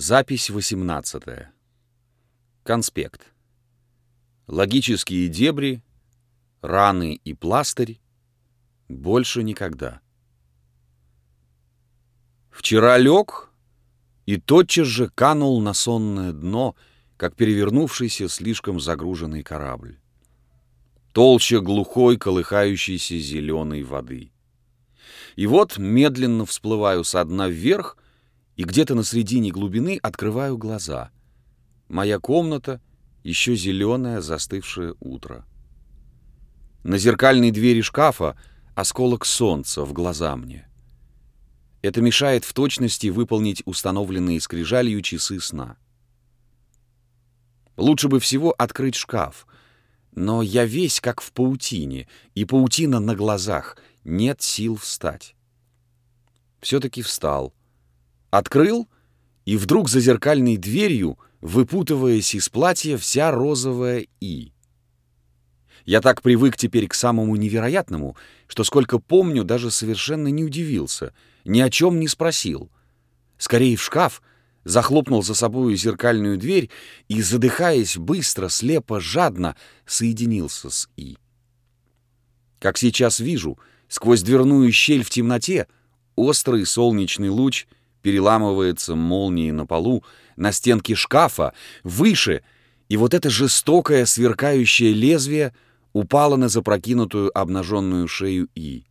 Запись 18. Конспект. Логические дебри, раны и пластырь. Больше никогда. Вчера лег и тотчас же канул на сонное дно, как перевернувшийся слишком загруженный корабль. Толще глухой, колыхающейся зеленой воды. И вот медленно всплываю со дна вверх — и где-то на середине глубины открываю глаза. Моя комната — еще зеленое застывшее утро. На зеркальной двери шкафа осколок солнца в глаза мне. Это мешает в точности выполнить установленные скрижалью часы сна. Лучше бы всего открыть шкаф, но я весь как в паутине, и паутина на глазах, нет сил встать. Все-таки встал — Открыл, и вдруг за зеркальной дверью, выпутываясь из платья, вся розовая «и». Я так привык теперь к самому невероятному, что, сколько помню, даже совершенно не удивился, ни о чем не спросил. Скорее в шкаф, захлопнул за собою зеркальную дверь и, задыхаясь быстро, слепо, жадно, соединился с «и». Как сейчас вижу, сквозь дверную щель в темноте, острый солнечный луч — переламывается молнией на полу, на стенке шкафа, выше, и вот это жестокое сверкающее лезвие упало на запрокинутую обнаженную шею И.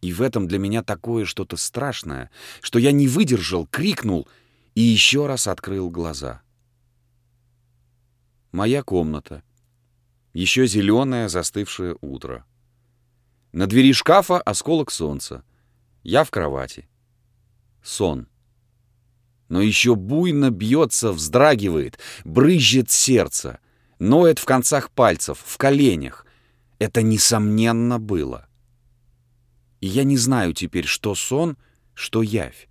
И в этом для меня такое что-то страшное, что я не выдержал, крикнул и еще раз открыл глаза. Моя комната. Еще зеленое застывшее утро. На двери шкафа осколок солнца. Я в кровати сон. Но еще буйно бьется, вздрагивает, брызжет сердце, ноет в концах пальцев, в коленях. Это, несомненно, было. И я не знаю теперь, что сон, что явь.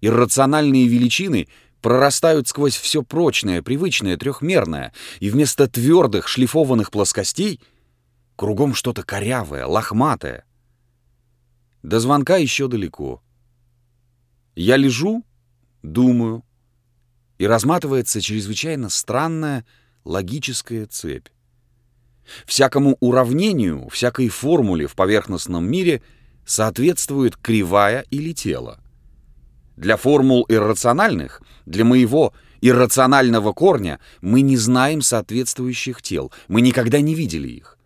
Иррациональные величины прорастают сквозь все прочное, привычное, трехмерное, и вместо твердых шлифованных плоскостей кругом что-то корявое, лохматое. До звонка еще далеко — я лежу, думаю, и разматывается чрезвычайно странная логическая цепь. Всякому уравнению, всякой формуле в поверхностном мире соответствует кривая или тело. Для формул иррациональных, для моего иррационального корня мы не знаем соответствующих тел, мы никогда не видели их.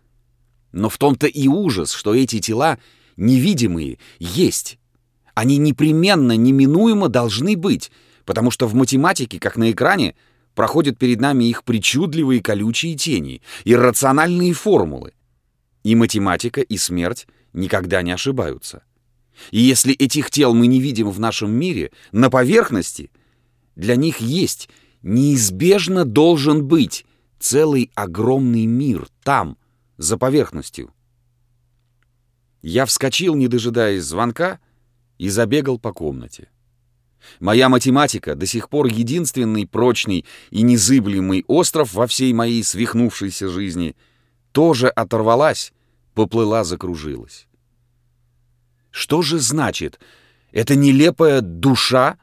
Но в том-то и ужас, что эти тела невидимые есть, они непременно, неминуемо должны быть, потому что в математике, как на экране, проходят перед нами их причудливые колючие тени, иррациональные формулы. И математика, и смерть никогда не ошибаются. И если этих тел мы не видим в нашем мире, на поверхности, для них есть, неизбежно должен быть целый огромный мир там, за поверхностью. Я вскочил, не дожидаясь звонка, и забегал по комнате. Моя математика, до сих пор единственный прочный и незыблемый остров во всей моей свихнувшейся жизни, тоже оторвалась, поплыла, закружилась. Что же значит, эта нелепая душа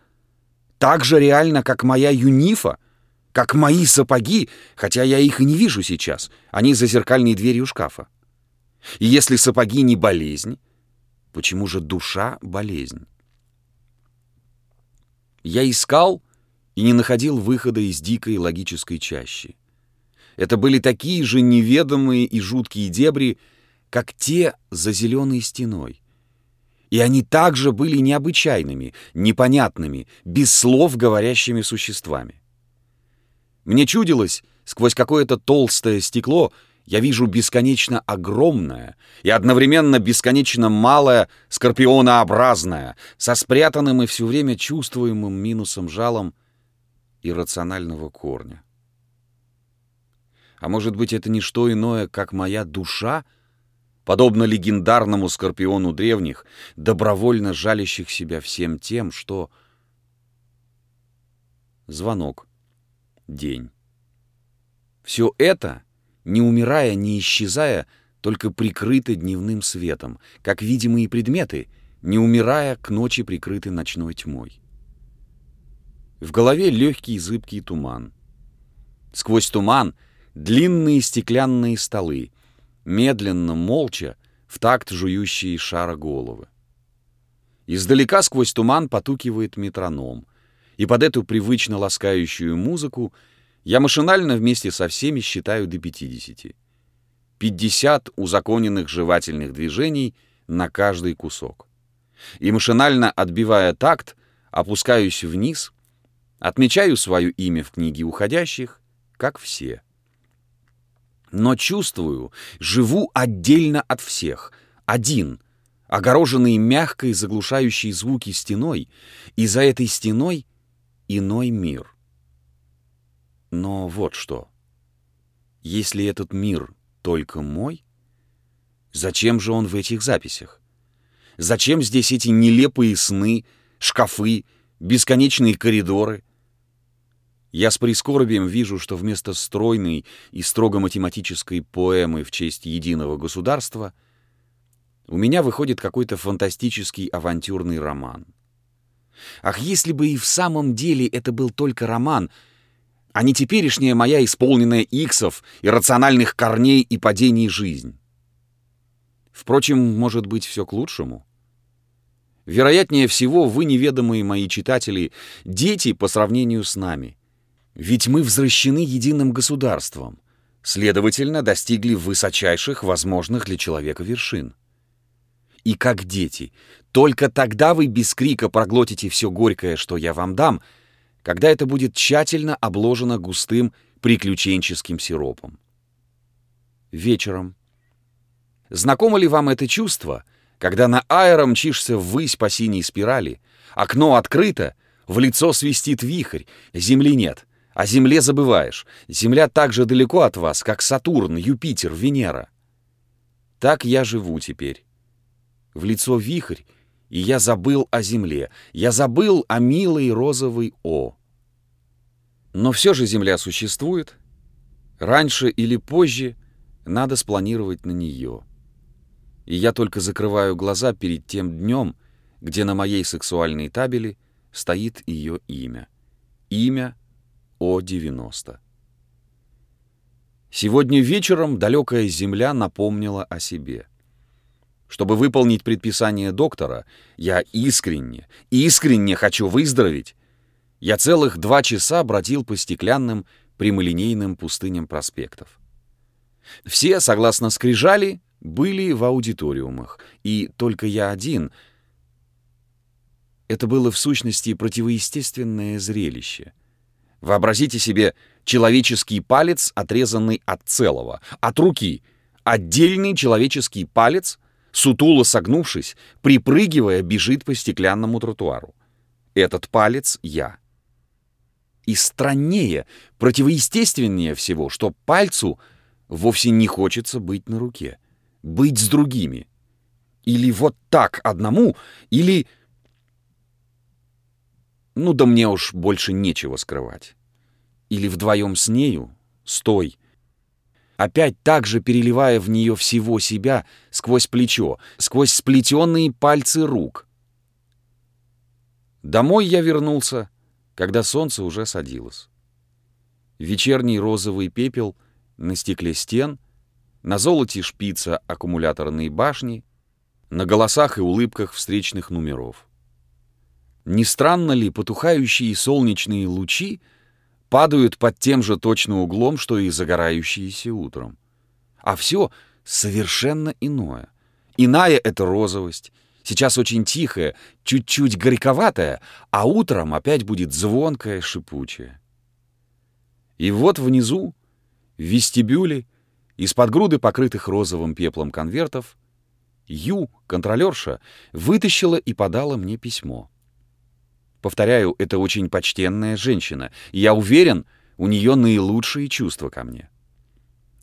так же реально, как моя юнифа, как мои сапоги, хотя я их и не вижу сейчас, они за зеркальной дверью шкафа? И если сапоги не болезнь, Почему же душа — болезнь? Я искал и не находил выхода из дикой логической чащи. Это были такие же неведомые и жуткие дебри, как те за зеленой стеной. И они также были необычайными, непонятными, без слов говорящими существами. Мне чудилось, сквозь какое-то толстое стекло — я вижу бесконечно огромное и одновременно бесконечно малое скорпионообразное, со спрятанным и все время чувствуемым минусом жалом иррационального корня. А может быть, это не что иное, как моя душа, подобно легендарному скорпиону древних, добровольно жалящих себя всем тем, что... Звонок. День. Все это — не умирая, не исчезая, только прикрыты дневным светом, как видимые предметы, не умирая, к ночи прикрыты ночной тьмой. В голове легкий зыбкий туман. Сквозь туман длинные стеклянные столы, медленно, молча, в такт жующие шара головы. Издалека сквозь туман потукивает метроном, и под эту привычно ласкающую музыку я машинально вместе со всеми считаю до 50. 50 узаконенных жевательных движений на каждый кусок. И машинально отбивая такт, опускаюсь вниз, отмечаю свое имя в книге уходящих, как все. Но чувствую, живу отдельно от всех, один, огороженный мягкой заглушающей звуки стеной, и за этой стеной иной мир. Но вот что. Если этот мир только мой, зачем же он в этих записях? Зачем здесь эти нелепые сны, шкафы, бесконечные коридоры? Я с прискорбием вижу, что вместо стройной и строго математической поэмы в честь единого государства у меня выходит какой-то фантастический авантюрный роман. Ах, если бы и в самом деле это был только роман, а не теперешняя моя исполненная иксов, иррациональных корней и падений жизнь. Впрочем, может быть, все к лучшему. Вероятнее всего, вы, неведомые мои читатели, дети по сравнению с нами. Ведь мы возвращены единым государством, следовательно, достигли высочайших возможных для человека вершин и как дети. Только тогда вы без крика проглотите все горькое, что я вам дам, когда это будет тщательно обложено густым приключенческим сиропом. Вечером. Знакомо ли вам это чувство, когда на аэро мчишься ввысь по синей спирали, окно открыто, в лицо свистит вихрь, земли нет, о земле забываешь, земля так же далеко от вас, как Сатурн, Юпитер, Венера. Так я живу теперь в лицо вихрь, и я забыл о земле, я забыл о милой розовой О. Но все же земля существует. Раньше или позже надо спланировать на нее. И я только закрываю глаза перед тем днем, где на моей сексуальной табели стоит ее имя. Имя О-90. Сегодня вечером далекая земля напомнила о себе — чтобы выполнить предписание доктора, я искренне, искренне хочу выздороветь. Я целых два часа бродил по стеклянным прямолинейным пустыням проспектов. Все, согласно скрижали, были в аудиториумах, и только я один. Это было в сущности противоестественное зрелище. Вообразите себе человеческий палец, отрезанный от целого, от руки, отдельный человеческий палец — Сутуло согнувшись, припрыгивая, бежит по стеклянному тротуару. Этот палец — я. И страннее, противоестественнее всего, что пальцу вовсе не хочется быть на руке, быть с другими. Или вот так одному, или... Ну да мне уж больше нечего скрывать. Или вдвоем с нею, стой, опять так же переливая в нее всего себя сквозь плечо, сквозь сплетенные пальцы рук. Домой я вернулся, когда солнце уже садилось. Вечерний розовый пепел на стекле стен, на золоте шпица аккумуляторной башни, на голосах и улыбках встречных номеров. Не странно ли потухающие солнечные лучи — падают под тем же точно углом, что и загорающиеся утром. А все совершенно иное. Иная — это розовость. Сейчас очень тихая, чуть-чуть горьковатая, а утром опять будет звонкая, шипучая. И вот внизу, в вестибюле, из-под груды покрытых розовым пеплом конвертов, Ю, контролерша, вытащила и подала мне письмо. Повторяю, это очень почтенная женщина, и я уверен, у нее наилучшие чувства ко мне.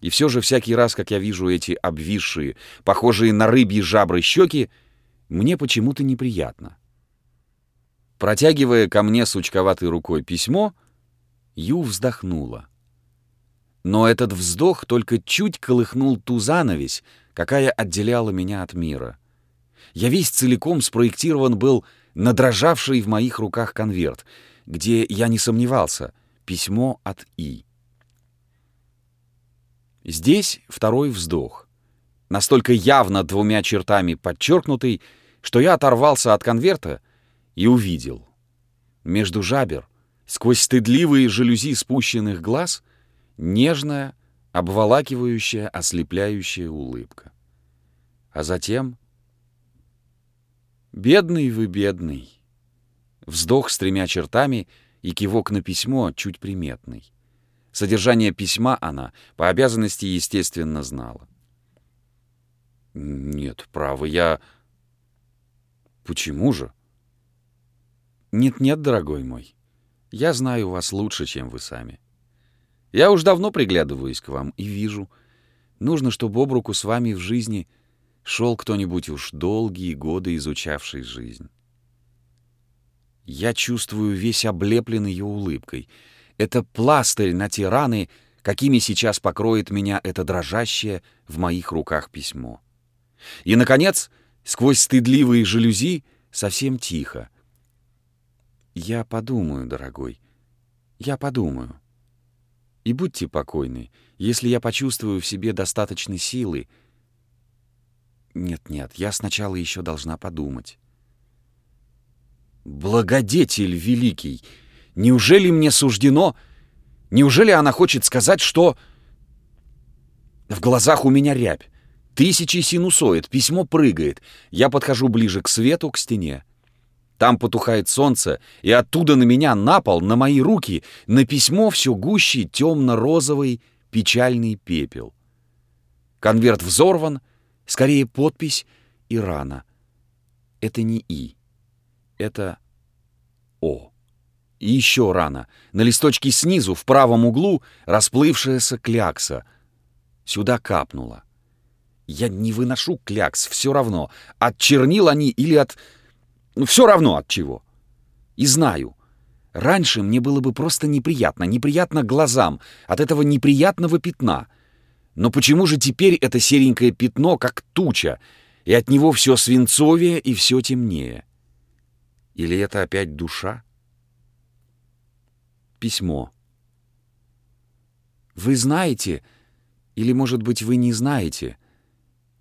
И все же всякий раз, как я вижу эти обвисшие, похожие на рыбьи жабры щеки, мне почему-то неприятно. Протягивая ко мне сучковатой рукой письмо, Ю вздохнула. Но этот вздох только чуть колыхнул ту занавесь, какая отделяла меня от мира. Я весь целиком спроектирован был на дрожавший в моих руках конверт, где я не сомневался — письмо от И. Здесь второй вздох, настолько явно двумя чертами подчеркнутый, что я оторвался от конверта и увидел. Между жабер, сквозь стыдливые жалюзи спущенных глаз, нежная, обволакивающая, ослепляющая улыбка. А затем... «Бедный вы, бедный!» Вздох с тремя чертами и кивок на письмо чуть приметный. Содержание письма она по обязанности, естественно, знала. «Нет, право, я...» «Почему же?» «Нет-нет, дорогой мой, я знаю вас лучше, чем вы сами. Я уж давно приглядываюсь к вам и вижу, нужно, чтобы об руку с вами в жизни шел кто-нибудь уж долгие годы изучавший жизнь. Я чувствую весь облеплен ее улыбкой. Это пластырь на те раны, какими сейчас покроет меня это дрожащее в моих руках письмо. И, наконец, сквозь стыдливые жалюзи совсем тихо. Я подумаю, дорогой, я подумаю. И будьте покойны, если я почувствую в себе достаточной силы. Нет-нет, я сначала еще должна подумать. Благодетель великий! Неужели мне суждено... Неужели она хочет сказать, что... В глазах у меня рябь. Тысячи синусоид, письмо прыгает. Я подхожу ближе к свету, к стене. Там потухает солнце, и оттуда на меня на пол, на мои руки, на письмо все гуще темно-розовый печальный пепел. Конверт взорван, скорее подпись и рана. Это не И, это О. И еще рана. На листочке снизу, в правом углу, расплывшаяся клякса. Сюда капнула. Я не выношу клякс, все равно, от чернил они или от ну, все равно от чего. И знаю, раньше мне было бы просто неприятно, неприятно глазам от этого неприятного пятна. Но почему же теперь это серенькое пятно, как туча, и от него все свинцовее и все темнее? Или это опять душа? Письмо. Вы знаете, или, может быть, вы не знаете,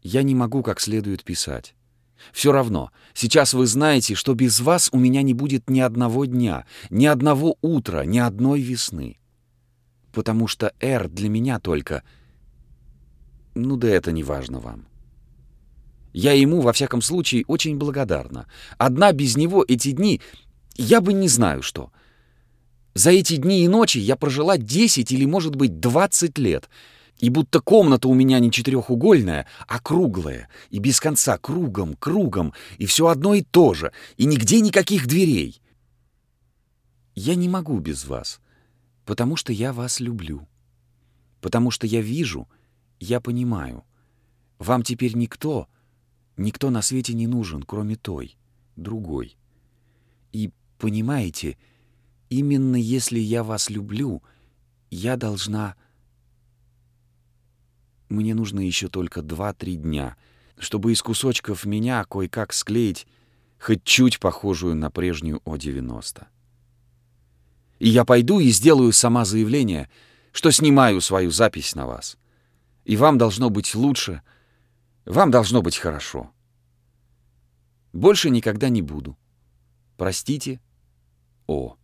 я не могу как следует писать. Все равно, сейчас вы знаете, что без вас у меня не будет ни одного дня, ни одного утра, ни одной весны. Потому что «Р» для меня только... Ну да это не важно вам. Я ему, во всяком случае, очень благодарна. Одна без него эти дни... Я бы не знаю что. За эти дни и ночи я прожила 10 или, может быть, 20 лет — и будто комната у меня не четырехугольная, а круглая, и без конца кругом, кругом, и все одно и то же, и нигде никаких дверей. Я не могу без вас, потому что я вас люблю. Потому что я вижу, я понимаю. Вам теперь никто, никто на свете не нужен, кроме той, другой. И, понимаете, именно если я вас люблю, я должна мне нужно еще только два-три дня, чтобы из кусочков меня кое-как склеить хоть чуть похожую на прежнюю О-90. И я пойду и сделаю сама заявление, что снимаю свою запись на вас. И вам должно быть лучше, вам должно быть хорошо. Больше никогда не буду. Простите, О.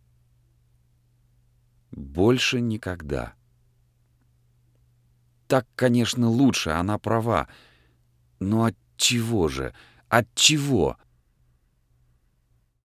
Больше никогда. Так, конечно, лучше, она права. Но от чего же? От чего?